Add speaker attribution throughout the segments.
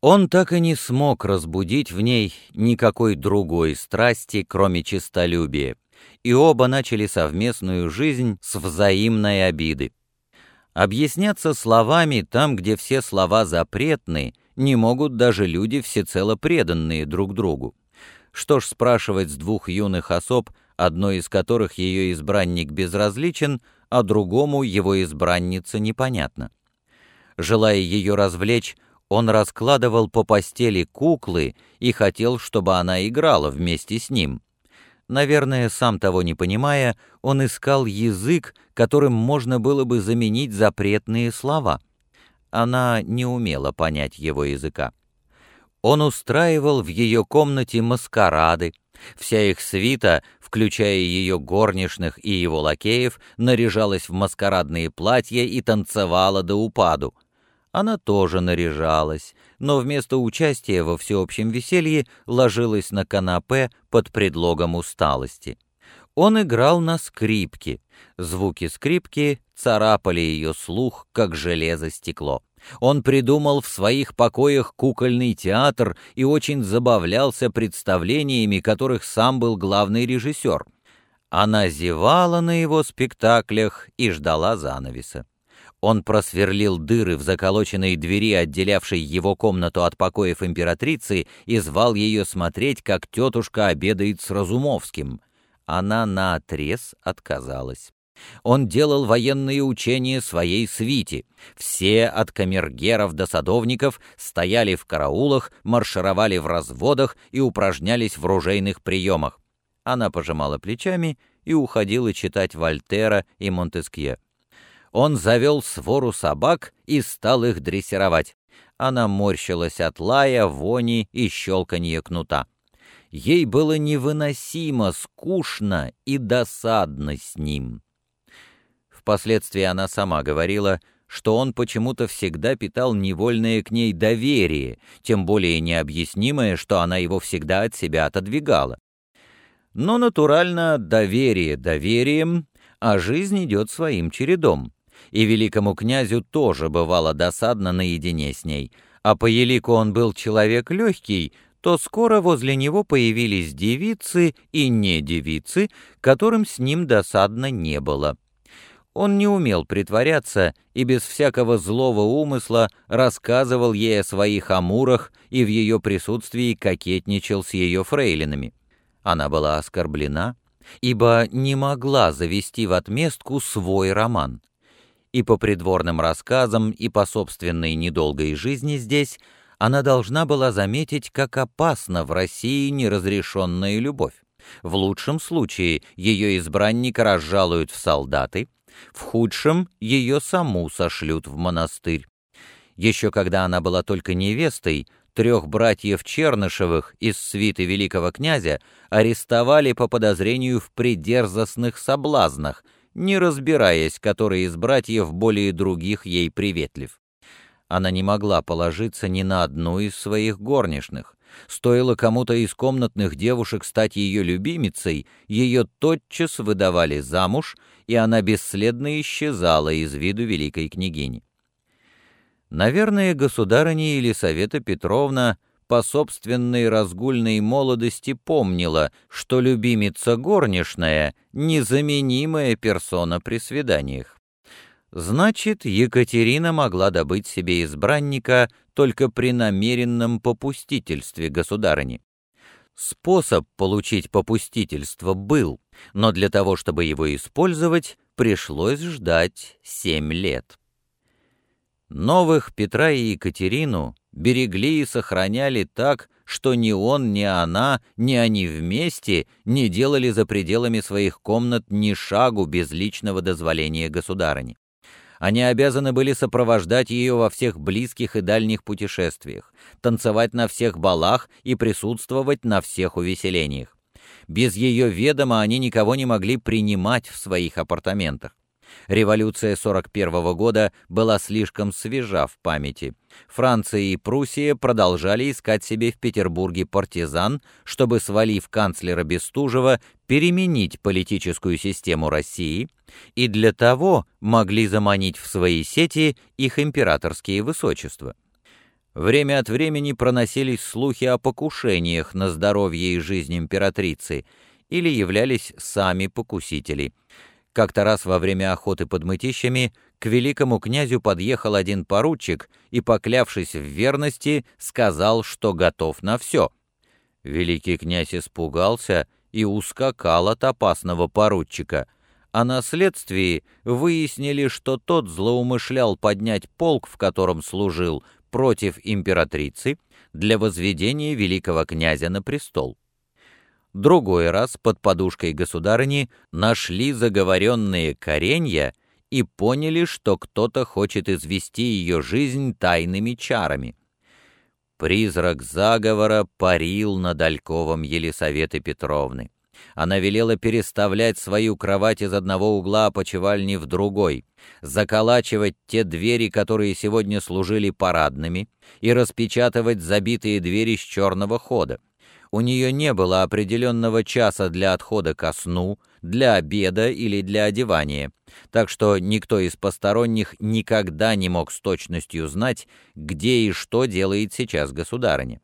Speaker 1: Он так и не смог разбудить в ней никакой другой страсти, кроме честолюбия, и оба начали совместную жизнь с взаимной обиды. Объясняться словами там, где все слова запретны, не могут даже люди, всецело преданные друг другу. Что ж спрашивать с двух юных особ, одной из которых ее избранник безразличен, а другому его избранница непонятна. Желая ее развлечь, он раскладывал по постели куклы и хотел, чтобы она играла вместе с ним. Наверное, сам того не понимая, он искал язык, которым можно было бы заменить запретные слова. Она не умела понять его языка. Он устраивал в ее комнате маскарады, Вся их свита, включая ее горничных и его лакеев, наряжалась в маскарадные платья и танцевала до упаду. Она тоже наряжалась, но вместо участия во всеобщем веселье ложилась на канапе под предлогом усталости. Он играл на скрипке. Звуки скрипки царапали ее слух, как железо-стекло. Он придумал в своих покоях кукольный театр и очень забавлялся представлениями, которых сам был главный режиссер. Она зевала на его спектаклях и ждала занавеса. Он просверлил дыры в заколоченной двери, отделявшей его комнату от покоев императрицы, и звал ее смотреть, как тетушка обедает с Разумовским. Она наотрез отказалась. Он делал военные учения своей свите. Все, от камергеров до садовников, стояли в караулах, маршировали в разводах и упражнялись в ружейных приемах. Она пожимала плечами и уходила читать Вольтера и Монтескье. Он завел свору собак и стал их дрессировать. Она морщилась от лая, вони и щелканья кнута. Ей было невыносимо скучно и досадно с ним. Впоследствии она сама говорила, что он почему-то всегда питал невольное к ней доверие, тем более необъяснимое, что она его всегда от себя отодвигала. Но натурально доверие доверием, а жизнь идет своим чередом и великому князю тоже бывало досадно наедине с ней, а по елику он был человек легкий, то скоро возле него появились девицы и не девицы, которым с ним досадно не было. Он не умел притворяться и без всякого злого умысла рассказывал ей о своих амурах и в ее присутствии кокетничал с ее фрейлинами. Она была оскорблена, ибо не могла завести в отместку свой роман и по придворным рассказам, и по собственной недолгой жизни здесь, она должна была заметить, как опасна в России неразрешенная любовь. В лучшем случае ее избранника разжалуют в солдаты, в худшем ее саму сошлют в монастырь. Еще когда она была только невестой, трех братьев Чернышевых из свиты великого князя арестовали по подозрению в придерзостных соблазнах – не разбираясь, который из братьев более других ей приветлив. Она не могла положиться ни на одну из своих горничных. Стоило кому-то из комнатных девушек стать ее любимицей, ее тотчас выдавали замуж, и она бесследно исчезала из виду великой княгини. Наверное, государыня Елисавета Петровна по собственной разгульной молодости помнила, что любимица горничная — незаменимая персона при свиданиях. Значит, Екатерина могла добыть себе избранника только при намеренном попустительстве государыни. Способ получить попустительство был, но для того, чтобы его использовать, пришлось ждать семь лет. Новых Петра и Екатерину берегли и сохраняли так, что ни он, ни она, ни они вместе не делали за пределами своих комнат ни шагу без личного дозволения государыни. Они обязаны были сопровождать ее во всех близких и дальних путешествиях, танцевать на всех балах и присутствовать на всех увеселениях. Без ее ведома они никого не могли принимать в своих апартаментах. Революция 41 -го года была слишком свежа в памяти. Франция и Пруссия продолжали искать себе в Петербурге партизан, чтобы, свалив канцлера Бестужева, переменить политическую систему России, и для того могли заманить в свои сети их императорские высочества. Время от времени проносились слухи о покушениях на здоровье и жизнь императрицы или являлись сами покусители. Как-то раз во время охоты под мытищами к великому князю подъехал один поручик и, поклявшись в верности, сказал, что готов на все. Великий князь испугался и ускакал от опасного поручика, а на следствии выяснили, что тот злоумышлял поднять полк, в котором служил, против императрицы для возведения великого князя на престол. Другой раз под подушкой государыни нашли заговоренные коренья и поняли, что кто-то хочет извести ее жизнь тайными чарами. Призрак заговора парил над Альковом Елисаветы Петровны. Она велела переставлять свою кровать из одного угла опочивальни в другой, заколачивать те двери, которые сегодня служили парадными, и распечатывать забитые двери с черного хода. У нее не было определенного часа для отхода ко сну, для обеда или для одевания, так что никто из посторонних никогда не мог с точностью знать, где и что делает сейчас государыня.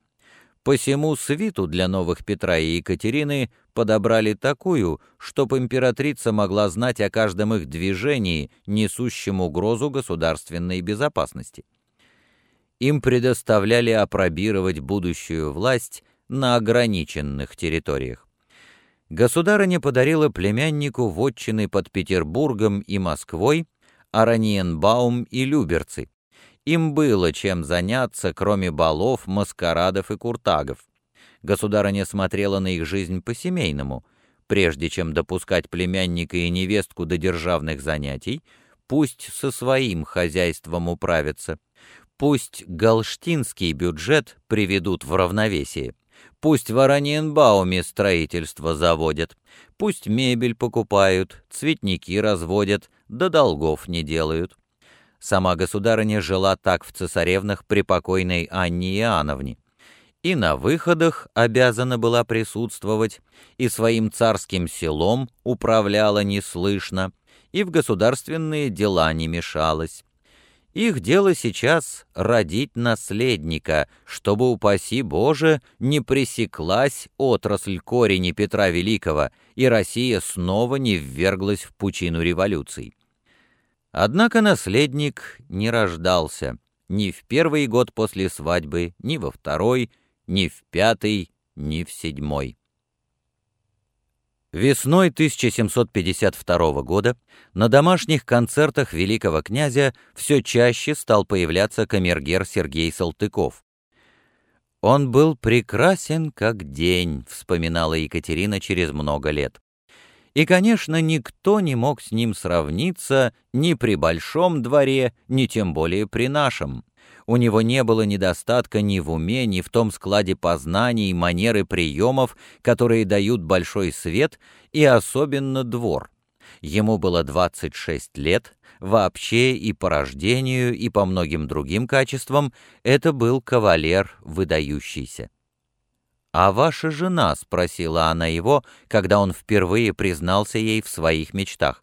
Speaker 1: Посему свиту для новых Петра и Екатерины подобрали такую, чтоб императрица могла знать о каждом их движении, несущем угрозу государственной безопасности. Им предоставляли опробировать будущую власть на ограниченных территориях. Государыня подарила племяннику вотчины под Петербургом и Москвой, Араньенбаум и Люберцы, им было чем заняться, кроме балов, маскарадов и куртагов. Государыня смотрела на их жизнь по-семейному. Прежде чем допускать племянника и невестку до державных занятий, пусть со своим хозяйством управятся. Пусть галштинский бюджет приведут в равновесие. Пусть в Ораниенбауме строительство заводят. Пусть мебель покупают, цветники разводят, да долгов не делают. Сама государыня жила так в цесаревнах при покойной Анне Иоанновне. И на выходах обязана была присутствовать, и своим царским селом управляла неслышно, и в государственные дела не мешалась. Их дело сейчас — родить наследника, чтобы, упаси Боже, не пресеклась отрасль корени Петра Великого, и Россия снова не вверглась в пучину революций. Однако наследник не рождался ни в первый год после свадьбы, ни во второй, ни в пятый, ни в седьмой. Весной 1752 года на домашних концертах великого князя все чаще стал появляться камергер Сергей Салтыков. «Он был прекрасен как день», — вспоминала Екатерина через много лет. И, конечно, никто не мог с ним сравниться ни при большом дворе, ни тем более при нашем. У него не было недостатка ни в уме, ни в том складе познаний, манеры приемов, которые дают большой свет и особенно двор. Ему было 26 лет, вообще и по рождению, и по многим другим качествам это был кавалер выдающийся. «А ваша жена?» — спросила она его, когда он впервые признался ей в своих мечтах.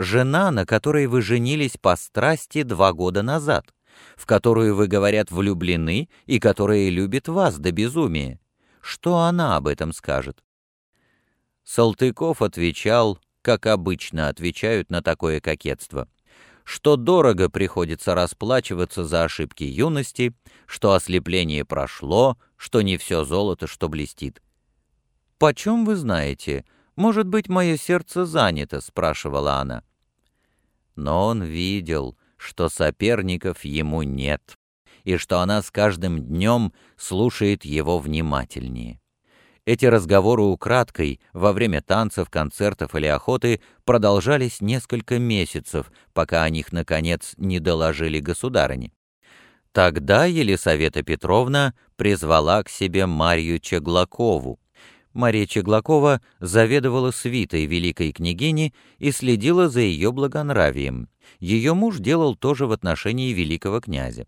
Speaker 1: «Жена, на которой вы женились по страсти два года назад, в которую вы, говорят, влюблены и которая любит вас до безумия. Что она об этом скажет?» Салтыков отвечал, как обычно отвечают на такое кокетство что дорого приходится расплачиваться за ошибки юности, что ослепление прошло, что не все золото, что блестит. «Почем вы знаете? Может быть, мое сердце занято?» — спрашивала она. Но он видел, что соперников ему нет, и что она с каждым днем слушает его внимательнее. Эти разговоры украдкой во время танцев, концертов или охоты продолжались несколько месяцев, пока о них, наконец, не доложили государыне. Тогда Елисавета Петровна призвала к себе Марью Чеглакову. Мария Чеглакова заведовала свитой великой княгини и следила за ее благонравием. Ее муж делал то же в отношении великого князя.